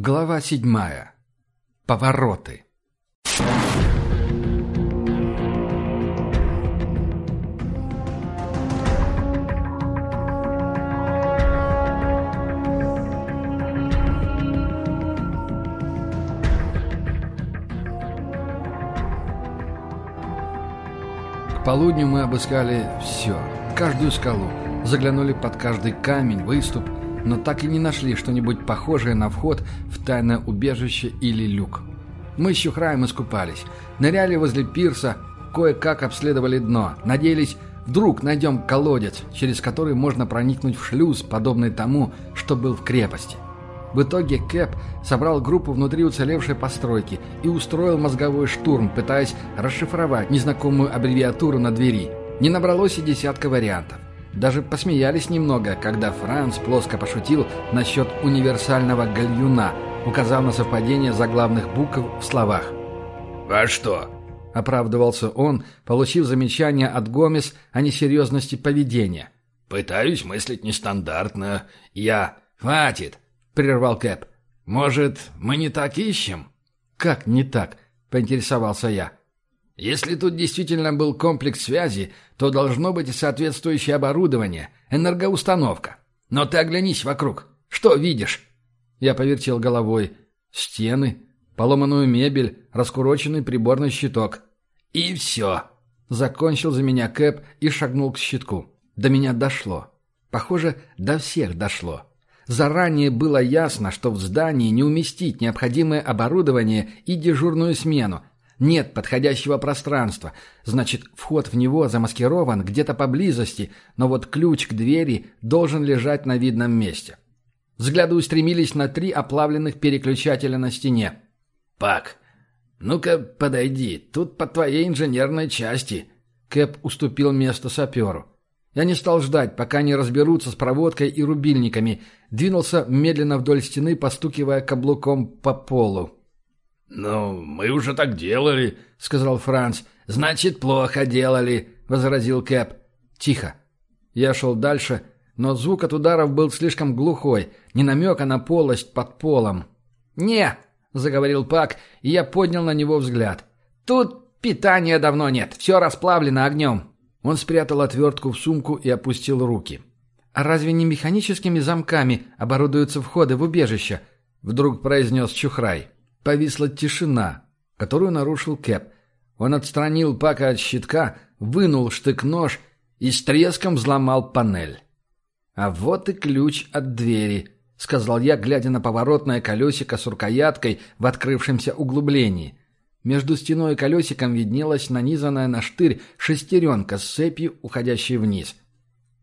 Глава седьмая. Повороты. К полудню мы обыскали все, каждую скалу, заглянули под каждый камень, выступ, но так и не нашли что-нибудь похожее на вход в тайное убежище или люк. Мы с Чухраем искупались, ныряли возле пирса, кое-как обследовали дно, надеялись, вдруг найдем колодец, через который можно проникнуть в шлюз, подобный тому, что был в крепости. В итоге Кэп собрал группу внутри уцелевшей постройки и устроил мозговой штурм, пытаясь расшифровать незнакомую аббревиатуру на двери. Не набралось и десятка вариантов. Даже посмеялись немного, когда Франц плоско пошутил насчет универсального гальюна, указав на совпадение заглавных букв в словах. «Во что?» – оправдывался он, получив замечание от Гомес о несерьезности поведения. «Пытаюсь мыслить нестандартно. Я...» «Хватит!» – прервал Кэп. «Может, мы не так ищем?» «Как не так?» – поинтересовался я. Если тут действительно был комплекс связи, то должно быть и соответствующее оборудование, энергоустановка. Но ты оглянись вокруг. Что видишь?» Я повертел головой. Стены, поломанную мебель, раскуроченный приборный щиток. «И все!» Закончил за меня Кэп и шагнул к щитку. До меня дошло. Похоже, до всех дошло. Заранее было ясно, что в здании не уместить необходимое оборудование и дежурную смену, нет подходящего пространства. Значит, вход в него замаскирован где-то поблизости, но вот ключ к двери должен лежать на видном месте. Взгляды устремились на три оплавленных переключателя на стене. «Пак, ну-ка подойди, тут по твоей инженерной части». Кэп уступил место саперу. Я не стал ждать, пока они разберутся с проводкой и рубильниками. Двинулся медленно вдоль стены, постукивая каблуком по полу. «Ну, мы уже так делали», — сказал Франц. «Значит, плохо делали», — возразил Кэп. «Тихо». Я шел дальше, но звук от ударов был слишком глухой, не намека на полость под полом. «Не», — заговорил Пак, и я поднял на него взгляд. «Тут питания давно нет, все расплавлено огнем». Он спрятал отвертку в сумку и опустил руки. «А разве не механическими замками оборудуются входы в убежище?» — вдруг произнес Чухрай. Повисла тишина, которую нарушил Кэп. Он отстранил Пака от щитка, вынул штык-нож и с треском взломал панель. «А вот и ключ от двери», — сказал я, глядя на поворотное колесико с рукояткой в открывшемся углублении. Между стеной и колесиком виднелась нанизанная на штырь шестеренка с цепью, уходящей вниз.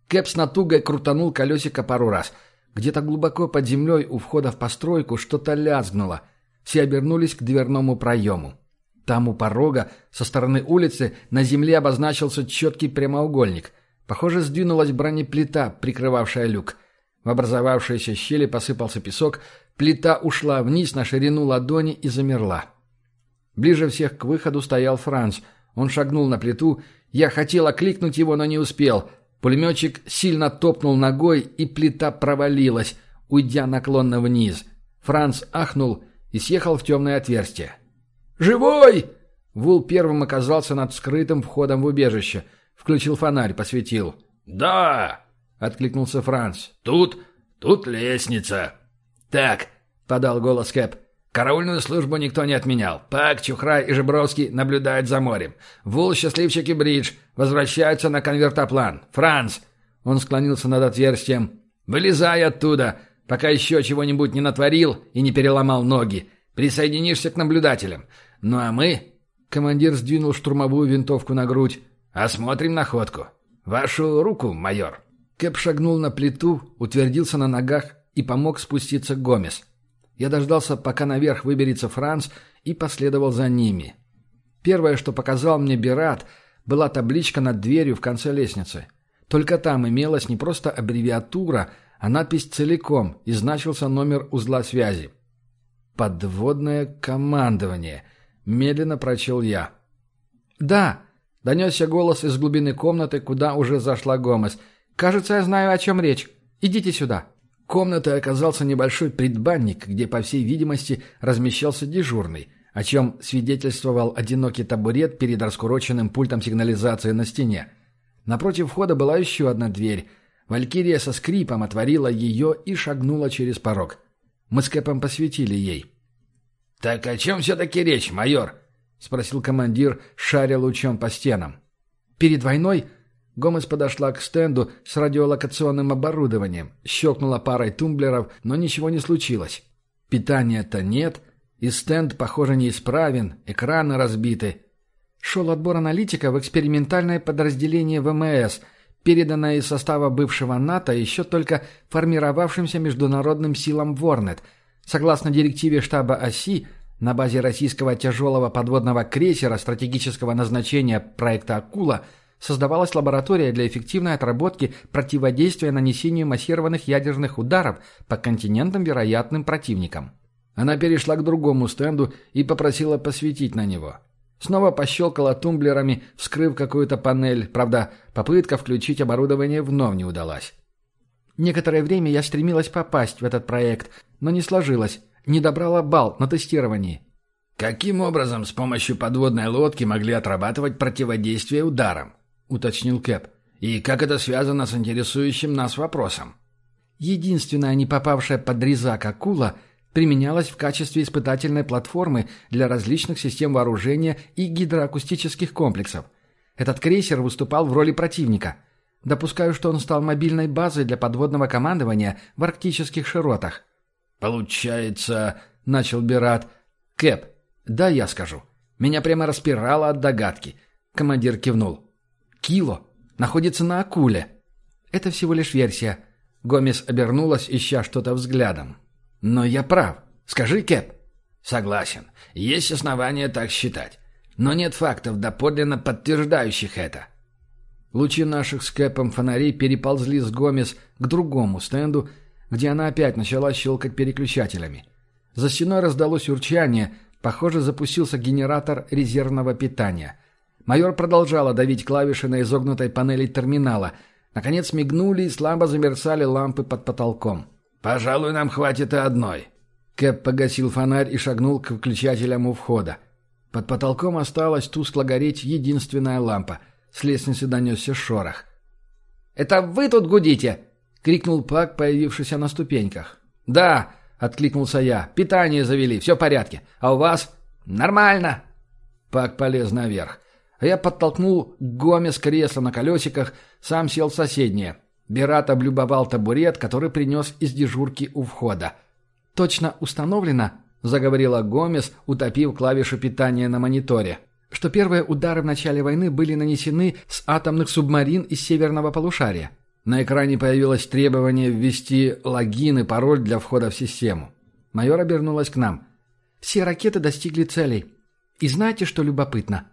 Кэп с натугой крутанул колесико пару раз. Где-то глубоко под землей у входа в постройку что-то лязгнуло — все обернулись к дверному проему. Там у порога, со стороны улицы, на земле обозначился четкий прямоугольник. Похоже, сдвинулась бронеплита, прикрывавшая люк. В образовавшиеся щели посыпался песок, плита ушла вниз на ширину ладони и замерла. Ближе всех к выходу стоял Франц. Он шагнул на плиту. Я хотел окликнуть его, но не успел. Пулеметчик сильно топнул ногой, и плита провалилась, уйдя наклонно вниз. Франц ахнул и съехал в темное отверстие. «Живой!» Вул первым оказался над скрытым входом в убежище. Включил фонарь, посветил. «Да!» — откликнулся Франц. «Тут... тут лестница». «Так», — подал голос Кэп. «Караульную службу никто не отменял. Пак, Чухрай и Жебровский наблюдают за морем. Вул, Счастливчик и Бридж возвращаются на конвертоплан. Франц!» Он склонился над отверстием. «Вылезай оттуда! Пока еще чего-нибудь не натворил и не переломал ноги. Присоединишься к наблюдателям. Ну а мы...» Командир сдвинул штурмовую винтовку на грудь. «Осмотрим находку. Вашу руку, майор». Кэп шагнул на плиту, утвердился на ногах и помог спуститься Гомес. Я дождался, пока наверх выберется Франц, и последовал за ними. Первое, что показал мне Бират, была табличка над дверью в конце лестницы. Только там имелась не просто аббревиатура, а надпись целиком, и значился номер узла связи. «Подводное командование», — медленно прочел я. «Да», — донесся голос из глубины комнаты, куда уже зашла Гомес. «Кажется, я знаю, о чем речь. Идите сюда». Комнатой оказался небольшой предбанник, где, по всей видимости, размещался дежурный, о чем свидетельствовал одинокий табурет перед раскуроченным пультом сигнализации на стене. Напротив входа была еще одна дверь. Валькирия со скрипом отворила ее и шагнула через порог. Мы с Кэпом посветили ей. «Так о чем все-таки речь, майор?» — спросил командир, шаря лучом по стенам. Перед войной Гомес подошла к стенду с радиолокационным оборудованием, щелкнула парой тумблеров, но ничего не случилось. Питания-то нет, и стенд, похоже, неисправен, экраны разбиты. Шел отбор аналитика в экспериментальное подразделение ВМС, переданное из состава бывшего НАТО еще только формировавшимся международным силам Ворнет. Согласно директиве штаба ОСИ, на базе российского тяжелого подводного крейсера стратегического назначения проекта «Акула» создавалась лаборатория для эффективной отработки противодействия нанесению массированных ядерных ударов по континентам вероятным противникам. Она перешла к другому стенду и попросила посветить на него. Снова пощелкала тумблерами, вскрыв какую-то панель, правда, попытка включить оборудование вновь не удалась. Некоторое время я стремилась попасть в этот проект, но не сложилось, не добрала балл на тестировании. «Каким образом с помощью подводной лодки могли отрабатывать противодействие ударам?» — уточнил Кэп. «И как это связано с интересующим нас вопросом?» Единственная не попавшая под резак акула применялась в качестве испытательной платформы для различных систем вооружения и гидроакустических комплексов. Этот крейсер выступал в роли противника. Допускаю, что он стал мобильной базой для подводного командования в арктических широтах. «Получается...» — начал Бират. «Кэп, да я скажу. Меня прямо распирало от догадки». Командир кивнул. «Кило находится на акуле». «Это всего лишь версия». Гомес обернулась, ища что-то взглядом. «Но я прав. Скажи, Кэп». «Согласен. Есть основания так считать. Но нет фактов, доподлинно подтверждающих это». Лучи наших с Кэпом фонарей переползли с Гомес к другому стенду, где она опять начала щелкать переключателями. За стеной раздалось урчание, похоже, запустился генератор резервного питания. Майор продолжала давить клавиши на изогнутой панели терминала. Наконец мигнули и слабо замерцали лампы под потолком. «Пожалуй, нам хватит и одной». Кэп погасил фонарь и шагнул к выключателям у входа. Под потолком осталась тускло гореть единственная лампа. С лестницы донесся шорох. «Это вы тут гудите?» крикнул Пак, появившийся на ступеньках. «Да!» — откликнулся я. «Питание завели, все в порядке. А у вас?» «Нормально!» Пак полез наверх. А я подтолкнул Гомес кресло на колесиках, сам сел в соседнее. Берат облюбовал табурет, который принес из дежурки у входа. «Точно установлено?» — заговорила Гомес, утопив клавишу питания на мониторе. «Что первые удары в начале войны были нанесены с атомных субмарин из северного полушария. На экране появилось требование ввести логин и пароль для входа в систему. Майор обернулась к нам. «Все ракеты достигли целей. И знаете, что любопытно?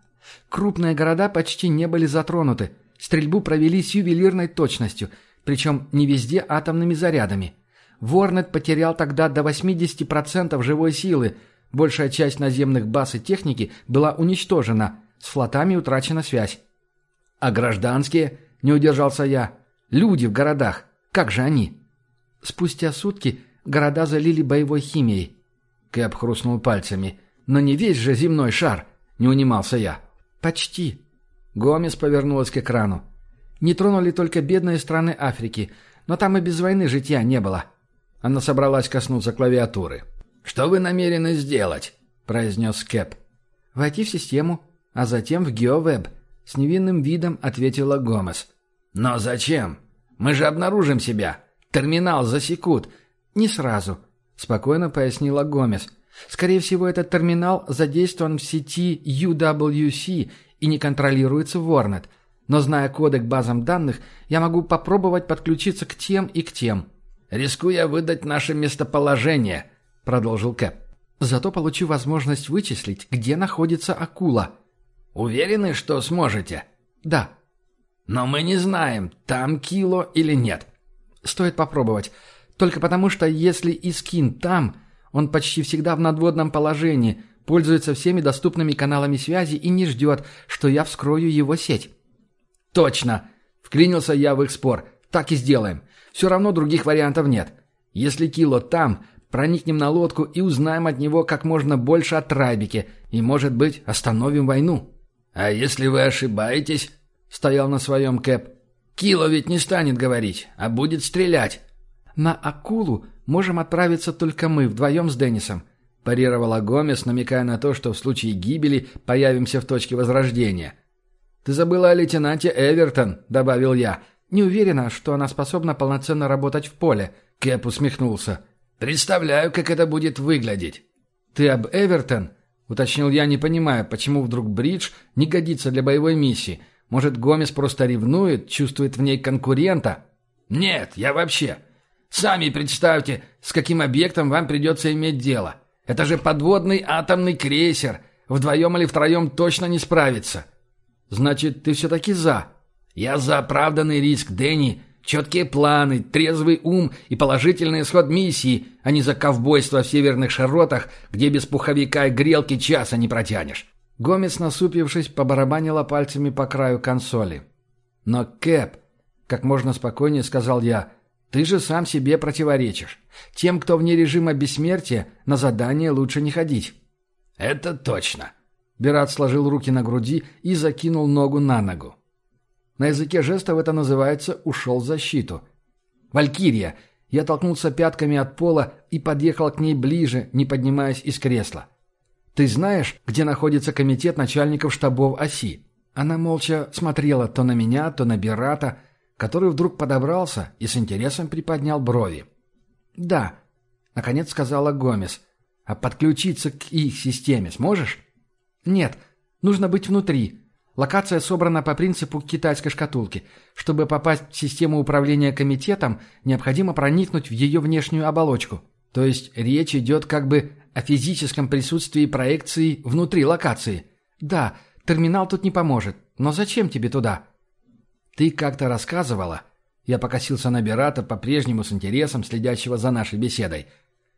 Крупные города почти не были затронуты. Стрельбу провели с ювелирной точностью, причем не везде атомными зарядами. Ворнет потерял тогда до 80% живой силы. Большая часть наземных баз и техники была уничтожена. С флотами утрачена связь. А гражданские, не удержался я, Люди в городах. Как же они? Спустя сутки города залили боевой химией. Кэп хрустнул пальцами. Но не весь же земной шар, не унимался я. Почти. Гомес повернулась к экрану. Не тронули только бедные страны Африки, но там и без войны житья не было. Она собралась коснуться клавиатуры. «Что вы намерены сделать?» – произнес Кэп. «Войти в систему, а затем в GeoWeb», – с невинным видом ответила Гомес. «Но зачем? Мы же обнаружим себя. Терминал засекут». «Не сразу», — спокойно пояснила Гомес. «Скорее всего, этот терминал задействован в сети UWC и не контролируется Ворнет. Но зная коды к базам данных, я могу попробовать подключиться к тем и к тем». «Рискуя выдать наше местоположение», — продолжил Кэп. «Зато получу возможность вычислить, где находится акула». «Уверены, что сможете?» «Да», но мы не знаем, там Кило или нет. Стоит попробовать. Только потому, что если Искин там, он почти всегда в надводном положении, пользуется всеми доступными каналами связи и не ждет, что я вскрою его сеть. Точно! Вклинился я в их спор. Так и сделаем. Все равно других вариантов нет. Если Кило там, проникнем на лодку и узнаем от него как можно больше о Трайбике, и, может быть, остановим войну». «А если вы ошибаетесь?» — стоял на своем Кэп. «Кило ведь не станет говорить, а будет стрелять». «На акулу можем отправиться только мы, вдвоем с Деннисом», – парировала Гомес, намекая на то, что в случае гибели появимся в точке возрождения. «Ты забыла о лейтенанте Эвертон», – добавил я. «Не уверена, что она способна полноценно работать в поле», – Кэп усмехнулся. «Представляю, как это будет выглядеть». «Ты об Эвертон?» – уточнил я, не понимая, почему вдруг Бридж не годится для боевой миссии. Может, Гомес просто ревнует, чувствует в ней конкурента?» «Нет, я вообще...» Сами представьте, с каким объектом вам придется иметь дело. Это же подводный атомный крейсер. Вдвоем или втроем точно не справится. Значит, ты все-таки за? Я за оправданный риск, Дэнни. Четкие планы, трезвый ум и положительный исход миссии, а не за ковбойство в северных широтах, где без пуховика и грелки часа не протянешь. Гомес, насупившись, побарабанила пальцами по краю консоли. «Но, Кэп, как можно спокойнее сказал я, ты же сам себе противоречишь. Тем, кто вне режима бессмертия, на задание лучше не ходить». «Это точно». Берат сложил руки на груди и закинул ногу на ногу. На языке жестов это называется «ушел в защиту». «Валькирия!» Я толкнулся пятками от пола и подъехал к ней ближе, не поднимаясь из кресла. «Ты знаешь, где находится комитет начальников штабов оси?» Она молча смотрела то на меня, то на Берата, который вдруг подобрался и с интересом приподнял брови. «Да», — наконец сказала Гомес. «А подключиться к их системе сможешь?» «Нет, нужно быть внутри. Локация собрана по принципу китайской шкатулки. Чтобы попасть в систему управления комитетом, необходимо проникнуть в ее внешнюю оболочку. То есть речь идет как бы о физическом присутствии проекции внутри локации. Да, терминал тут не поможет, но зачем тебе туда?» «Ты как-то рассказывала...» Я покосился на Берата, по-прежнему с интересом следящего за нашей беседой,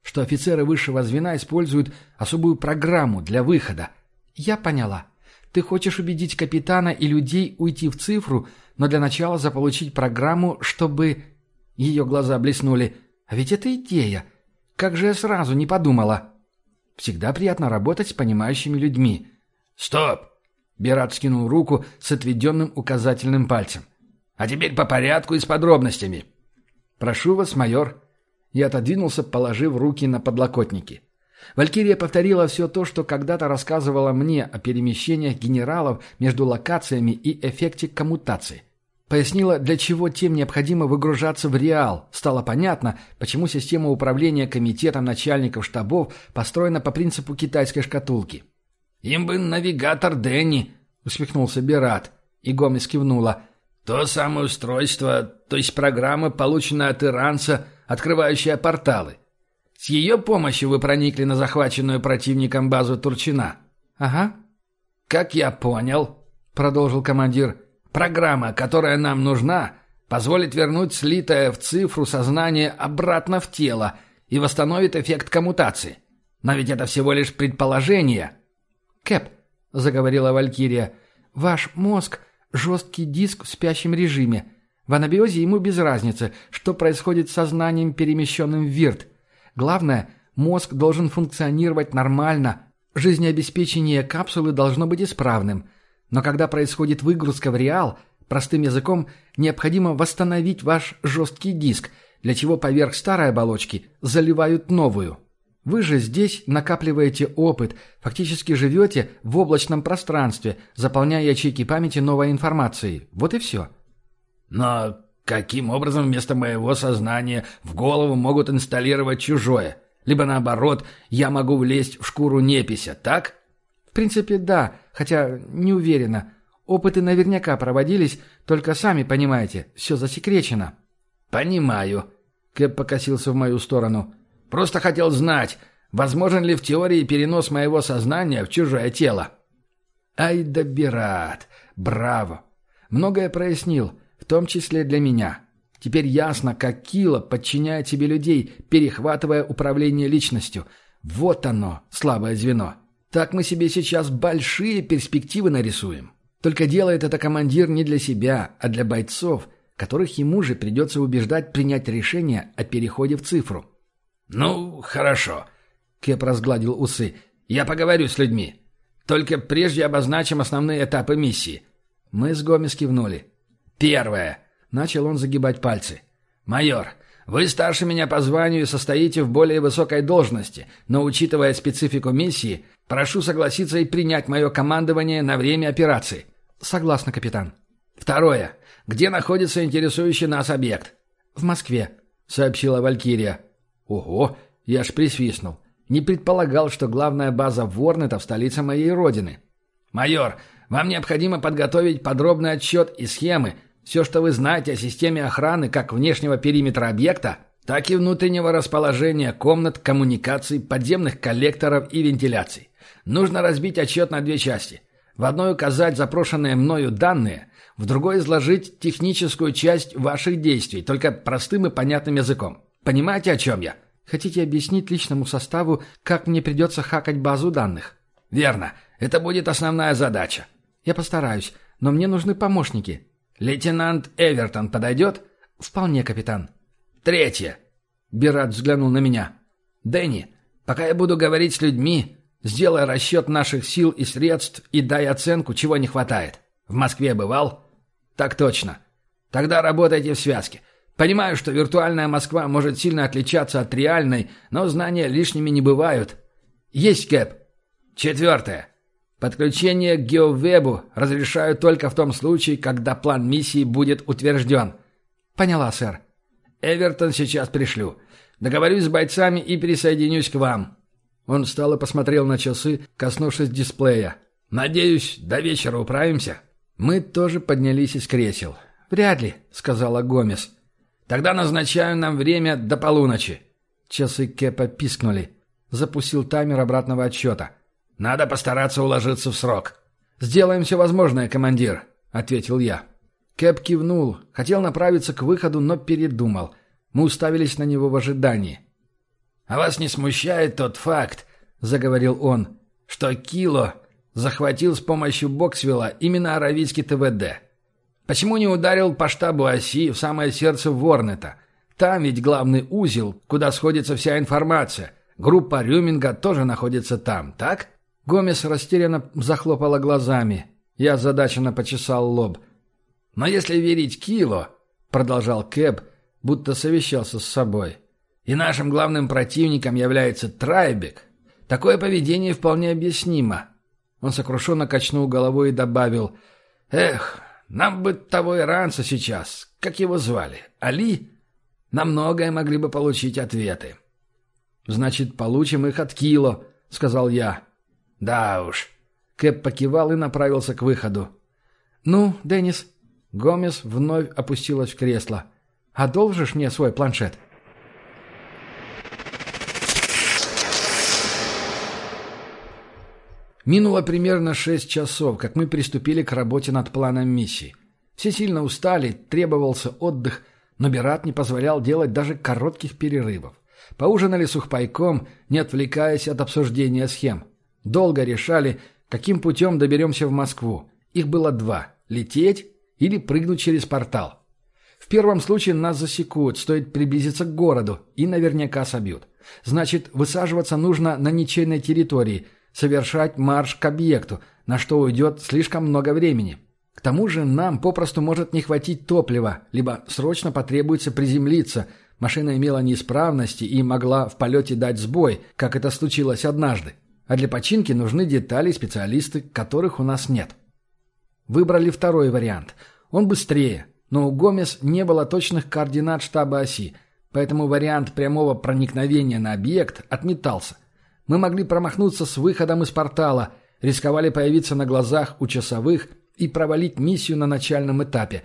что офицеры высшего звена используют особую программу для выхода. «Я поняла. Ты хочешь убедить капитана и людей уйти в цифру, но для начала заполучить программу, чтобы...» Ее глаза блеснули. «А ведь это идея. Как же я сразу не подумала?» «Всегда приятно работать с понимающими людьми». «Стоп!» Берат скинул руку с отведенным указательным пальцем. «А теперь по порядку и с подробностями». «Прошу вас, майор». Я отодвинулся, положив руки на подлокотники. Валькирия повторила все то, что когда-то рассказывала мне о перемещениях генералов между локациями и эффекте коммутации. Пояснила, для чего тем необходимо выгружаться в реал. Стало понятно, почему система управления комитетом начальников штабов построена по принципу китайской шкатулки. «Им бы навигатор Дэнни», — усмехнулся Берат. И Гомес кивнула. «То самое устройство, то есть программа, полученная от иранца, открывающая порталы. С ее помощью вы проникли на захваченную противником базу Турчина». «Ага». «Как я понял», — продолжил командир, — «программа, которая нам нужна, позволит вернуть слитое в цифру сознание обратно в тело и восстановит эффект коммутации. Но ведь это всего лишь предположение». «Кэп», — заговорила Валькирия, — «ваш мозг — жесткий диск в спящем режиме. В анабиозе ему без разницы, что происходит с сознанием, перемещенным в вирт. Главное, мозг должен функционировать нормально, жизнеобеспечение капсулы должно быть исправным. Но когда происходит выгрузка в реал, простым языком, необходимо восстановить ваш жесткий диск, для чего поверх старой оболочки заливают новую». Вы же здесь накапливаете опыт, фактически живете в облачном пространстве, заполняя ячейки памяти новой информацией. Вот и все. Но каким образом вместо моего сознания в голову могут инсталлировать чужое? Либо наоборот, я могу влезть в шкуру непися, так? В принципе, да, хотя не уверена. Опыты наверняка проводились, только сами понимаете, все засекречено. Понимаю. Кэп покосился в мою сторону. Просто хотел знать, возможен ли в теории перенос моего сознания в чужое тело. Ай да Бират! Браво! Многое прояснил, в том числе для меня. Теперь ясно, как Кила подчиняет себе людей, перехватывая управление личностью. Вот оно, слабое звено. Так мы себе сейчас большие перспективы нарисуем. Только делает это командир не для себя, а для бойцов, которых ему же придется убеждать принять решение о переходе в цифру. «Ну, хорошо», — Кеп разгладил усы. «Я поговорю с людьми. Только прежде обозначим основные этапы миссии». Мы с Гомес кивнули. «Первое», — начал он загибать пальцы. «Майор, вы старше меня по званию и состоите в более высокой должности, но, учитывая специфику миссии, прошу согласиться и принять мое командование на время операции». «Согласна, капитан». «Второе. Где находится интересующий нас объект?» «В Москве», — сообщила Валькирия. «Ого!» — я аж присвистнул. Не предполагал, что главная база Ворнета в столице моей родины. «Майор, вам необходимо подготовить подробный отчет и схемы, все, что вы знаете о системе охраны как внешнего периметра объекта, так и внутреннего расположения комнат, коммуникаций, подземных коллекторов и вентиляций. Нужно разбить отчет на две части. В одной указать запрошенные мною данные, в другой изложить техническую часть ваших действий, только простым и понятным языком. Понимаете, о чем я? Хотите объяснить личному составу, как мне придется хакать базу данных? Верно. Это будет основная задача. Я постараюсь, но мне нужны помощники. «Лейтенант Эвертон подойдет?» «Вполне, капитан». «Третье». Бират взглянул на меня. «Дэнни, пока я буду говорить с людьми, сделай расчет наших сил и средств и дай оценку, чего не хватает. В Москве бывал?» «Так точно. Тогда работайте в связке. Понимаю, что виртуальная Москва может сильно отличаться от реальной, но знания лишними не бывают. Есть, Кэп. Четвертое. Подключение к геовебу разрешаю только в том случае, когда план миссии будет утвержден. Поняла, сэр. Эвертон сейчас пришлю. Договорюсь с бойцами и присоединюсь к вам. Он встал и посмотрел на часы, коснувшись дисплея. «Надеюсь, до вечера управимся?» Мы тоже поднялись из кресел. «Вряд ли», — сказала Гомес. «Тогда назначаю нам время до полуночи». Часы Кэпа пискнули. Запустил таймер обратного отсчета. Надо постараться уложиться в срок. Сделаем все возможное, командир, ответил я. Кэп кивнул, хотел направиться к выходу, но передумал. Мы уставились на него в ожидании. «А вас не смущает тот факт, — заговорил он, — что Кило захватил с помощью Боксвилла именно Аравийский ТВД? Почему не ударил по штабу оси в самое сердце Ворнета? Там ведь главный узел, куда сходится вся информация. Группа Рюминга тоже находится там, так?» Гомес растерянно захлопала глазами. Я озадаченно почесал лоб. «Но если верить Кило», — продолжал Кэб, будто совещался с собой, «и нашим главным противником является Трайбек, такое поведение вполне объяснимо». Он сокрушенно качнул головой и добавил, «Эх, нам бы того иранца сейчас, как его звали, Али? На многое могли бы получить ответы». «Значит, получим их от Кило», — сказал я. «Да уж». Кэп покивал и направился к выходу. «Ну, Деннис...» Гомес вновь опустилась в кресло. «Одолжишь мне свой планшет?» Минуло примерно шесть часов, как мы приступили к работе над планом миссии. Все сильно устали, требовался отдых, но Бират не позволял делать даже коротких перерывов. Поужинали сухпайком, не отвлекаясь от обсуждения схем. Долго решали, каким путем доберемся в Москву. Их было два – лететь или прыгнуть через портал. В первом случае нас засекут, стоит приблизиться к городу, и наверняка собьют. Значит, высаживаться нужно на ничейной территории, совершать марш к объекту, на что уйдет слишком много времени. К тому же нам попросту может не хватить топлива, либо срочно потребуется приземлиться. Машина имела неисправности и могла в полете дать сбой, как это случилось однажды. А для починки нужны детали и специалисты, которых у нас нет. Выбрали второй вариант. Он быстрее, но у Гомес не было точных координат штаба оси, поэтому вариант прямого проникновения на объект отметался. Мы могли промахнуться с выходом из портала, рисковали появиться на глазах у часовых и провалить миссию на начальном этапе,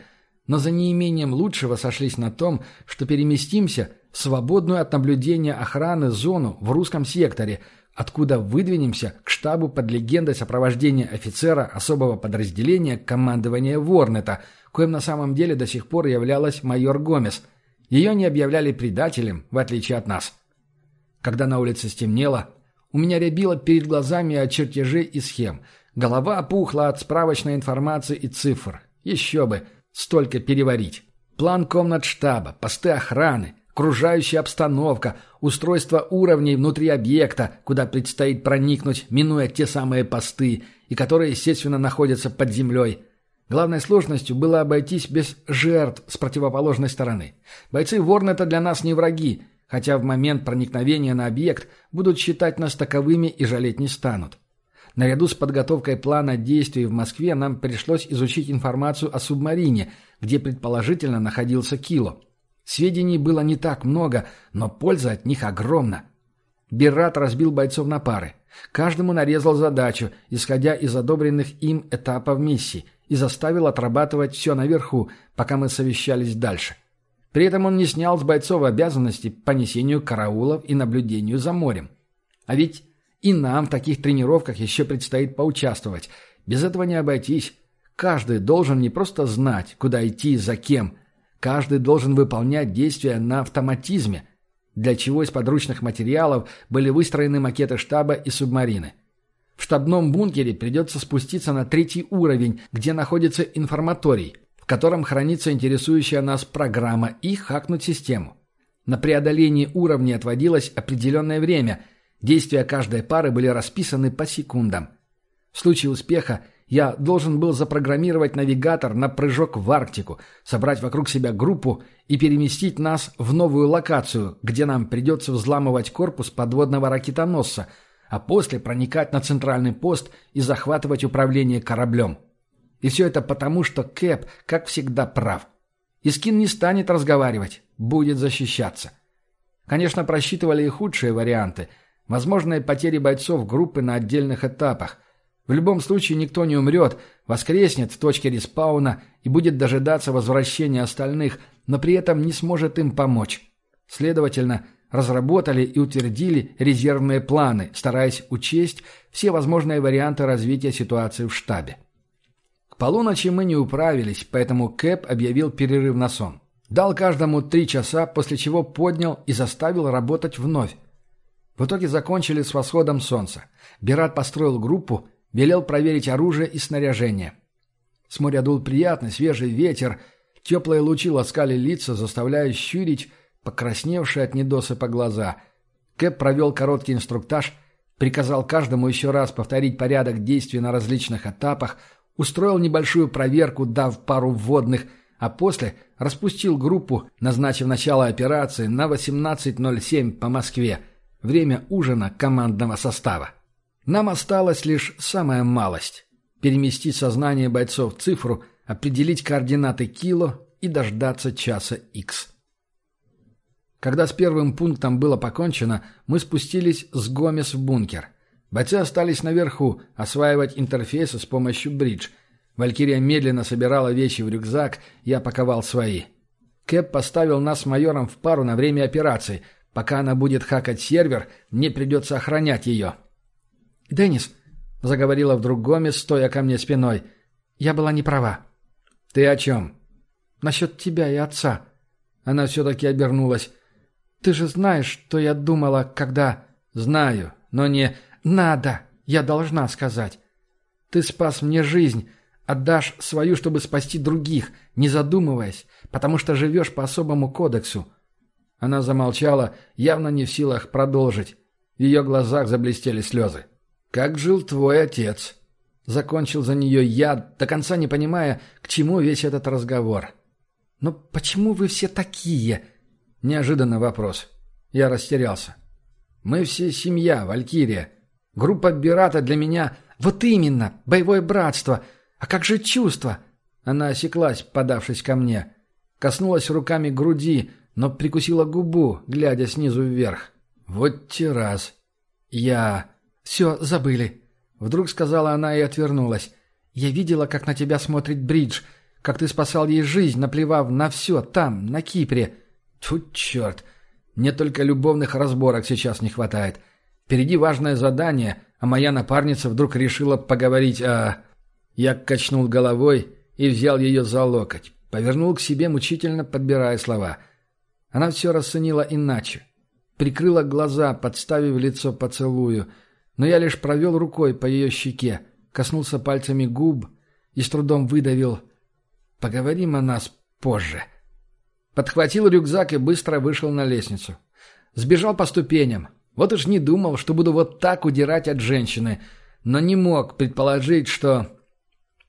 но за неимением лучшего сошлись на том, что переместимся в свободную от наблюдения охраны зону в русском секторе – откуда выдвинемся к штабу под легендой сопровождения офицера особого подразделения командования Ворнета, коим на самом деле до сих пор являлась майор Гомес. Ее не объявляли предателем, в отличие от нас. Когда на улице стемнело, у меня рябило перед глазами от чертежей и схем. Голова опухла от справочной информации и цифр. Еще бы, столько переварить. План комнат штаба, посты охраны, окружающая обстановка, устройство уровней внутри объекта, куда предстоит проникнуть, минуя те самые посты, и которые, естественно, находятся под землей. Главной сложностью было обойтись без жертв с противоположной стороны. Бойцы Ворнета для нас не враги, хотя в момент проникновения на объект будут считать нас таковыми и жалеть не станут. Наряду с подготовкой плана действий в Москве нам пришлось изучить информацию о субмарине, где предположительно находился Кило. Сведений было не так много, но польза от них огромна. Бират разбил бойцов на пары. Каждому нарезал задачу, исходя из одобренных им этапов миссии, и заставил отрабатывать все наверху, пока мы совещались дальше. При этом он не снял с бойцов обязанности по несению караулов и наблюдению за морем. А ведь и нам в таких тренировках еще предстоит поучаствовать. Без этого не обойтись. Каждый должен не просто знать, куда идти и за кем, Каждый должен выполнять действия на автоматизме, для чего из подручных материалов были выстроены макеты штаба и субмарины. В штабном бункере придется спуститься на третий уровень, где находится информаторий, котором хранится интересующая нас программа, и хакнуть систему. На преодолении уровня отводилось определенное время, действия каждой пары были расписаны по секундам. В случае успеха – я должен был запрограммировать навигатор на прыжок в Арктику, собрать вокруг себя группу и переместить нас в новую локацию, где нам придется взламывать корпус подводного ракетоносца, а после проникать на центральный пост и захватывать управление кораблем. И все это потому, что Кэп, как всегда, прав. Искин не станет разговаривать, будет защищаться. Конечно, просчитывали и худшие варианты. Возможные потери бойцов группы на отдельных этапах – в любом случае никто не умрет, воскреснет в точке респауна и будет дожидаться возвращения остальных, но при этом не сможет им помочь. Следовательно, разработали и утвердили резервные планы, стараясь учесть все возможные варианты развития ситуации в штабе. Полуночи мы не управились, поэтому Кэп объявил перерыв на сон. Дал каждому три часа, после чего поднял и заставил работать вновь. В итоге закончили с восходом солнца. Бират построил группу Велел проверить оружие и снаряжение. С моря дул приятный свежий ветер, теплые лучи ласкали лица, заставляя щурить покрасневшие от недосыпа глаза. Кэп провел короткий инструктаж, приказал каждому еще раз повторить порядок действий на различных этапах, устроил небольшую проверку, дав пару вводных, а после распустил группу, назначив начало операции на 18.07 по Москве, время ужина командного состава. Нам осталась лишь самая малость – переместить сознание бойцов в цифру, определить координаты кило и дождаться часа X. Когда с первым пунктом было покончено, мы спустились с Гомес в бункер. Бойцы остались наверху, осваивать интерфейсы с помощью бридж. Валькирия медленно собирала вещи в рюкзак, я паковал свои. Кэп поставил нас с майором в пару на время операции. Пока она будет хакать сервер, мне придется охранять ее. «Деннис», — заговорила вдруг Гомес, стоя ко мне спиной, — «я была не права». «Ты о чем?» «Насчет тебя и отца». Она все-таки обернулась. «Ты же знаешь, что я думала, когда...» «Знаю, но не...» «Надо, я должна сказать. Ты спас мне жизнь, отдашь свою, чтобы спасти других, не задумываясь, потому что живешь по особому кодексу». Она замолчала, явно не в силах продолжить. В ее глазах заблестели слезы. «Как жил твой отец?» Закончил за нее я, до конца не понимая, к чему весь этот разговор. «Но почему вы все такие?» Неожиданный вопрос. Я растерялся. «Мы все семья, Валькирия. Группа Бирата для меня...» «Вот именно! Боевое братство! А как же чувства?» Она осеклась, подавшись ко мне. Коснулась руками груди, но прикусила губу, глядя снизу вверх. «Вот те раз!» «Я...» «Все, забыли», — вдруг сказала она и отвернулась. «Я видела, как на тебя смотрит Бридж, как ты спасал ей жизнь, наплевав на все там, на Кипре». Тут черт! Мне только любовных разборок сейчас не хватает. Впереди важное задание, а моя напарница вдруг решила поговорить о... Я качнул головой и взял ее за локоть. Повернул к себе, мучительно подбирая слова. Она все расценила иначе. Прикрыла глаза, подставив лицо поцелую — но я лишь провел рукой по ее щеке, коснулся пальцами губ и с трудом выдавил «Поговорим о нас позже». Подхватил рюкзак и быстро вышел на лестницу. Сбежал по ступеням. Вот уж не думал, что буду вот так удирать от женщины. Но не мог предположить, что...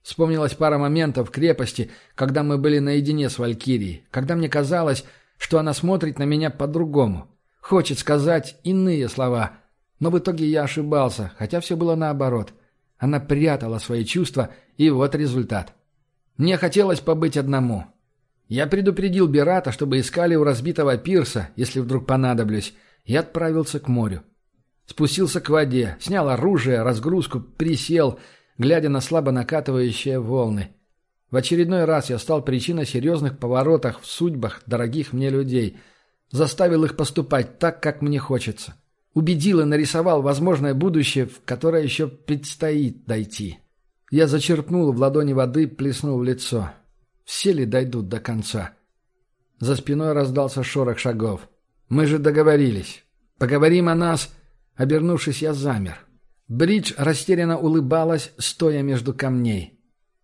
Вспомнилась пара моментов в крепости, когда мы были наедине с Валькирией, когда мне казалось, что она смотрит на меня по-другому. Хочет сказать иные слова. Но в итоге я ошибался, хотя все было наоборот. Она прятала свои чувства, и вот результат. Мне хотелось побыть одному. Я предупредил Берата, чтобы искали у разбитого пирса, если вдруг понадоблюсь, и отправился к морю. Спустился к воде, снял оружие, разгрузку, присел, глядя на слабо накатывающие волны. В очередной раз я стал причиной серьезных поворотов в судьбах дорогих мне людей – Заставил их поступать так, как мне хочется. Убедил и нарисовал возможное будущее, в которое еще предстоит дойти. Я зачерпнул в ладони воды, плеснул в лицо. Все ли дойдут до конца? За спиной раздался шорох шагов. Мы же договорились. Поговорим о нас. Обернувшись, я замер. Бридж растерянно улыбалась, стоя между камней.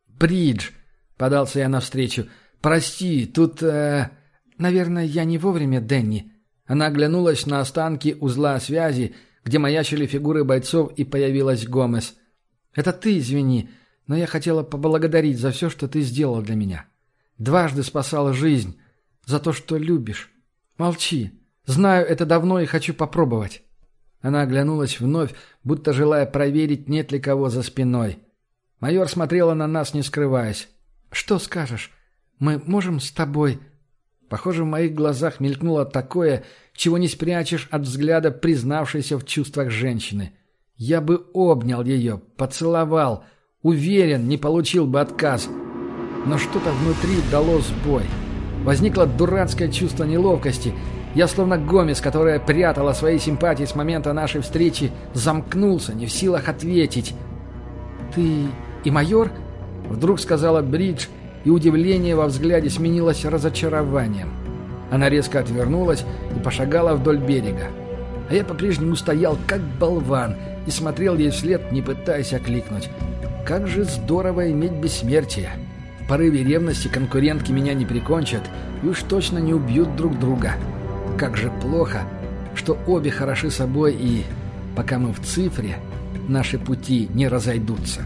«Бридж!» — подался я навстречу. «Прости, тут...» э, «Наверное, я не вовремя, Дэнни». Она оглянулась на останки узла связи, где маячили фигуры бойцов, и появилась Гомес. «Это ты, извини, но я хотела поблагодарить за все, что ты сделал для меня. Дважды спасала жизнь. За то, что любишь. Молчи. Знаю это давно и хочу попробовать». Она оглянулась вновь, будто желая проверить, нет ли кого за спиной. Майор смотрела на нас, не скрываясь. «Что скажешь? Мы можем с тобой...» Похоже, в моих глазах мелькнуло такое, чего не спрячешь от взгляда признавшейся в чувствах женщины. Я бы обнял ее, поцеловал, уверен, не получил бы отказ. Но что-то внутри дало сбой. Возникло дурацкое чувство неловкости. Я, словно Гомес, которая прятала свои симпатии с момента нашей встречи, замкнулся, не в силах ответить. «Ты и майор?» — вдруг сказала Бридж, и удивление во взгляде сменилось разочарованием. Она резко отвернулась и пошагала вдоль берега. А я по-прежнему стоял как болван и смотрел ей вслед, не пытаясь окликнуть. Как же здорово иметь бессмертие. В порыве ревности конкурентки меня не прикончат и уж точно не убьют друг друга. Как же плохо, что обе хороши собой и, пока мы в цифре, наши пути не разойдутся».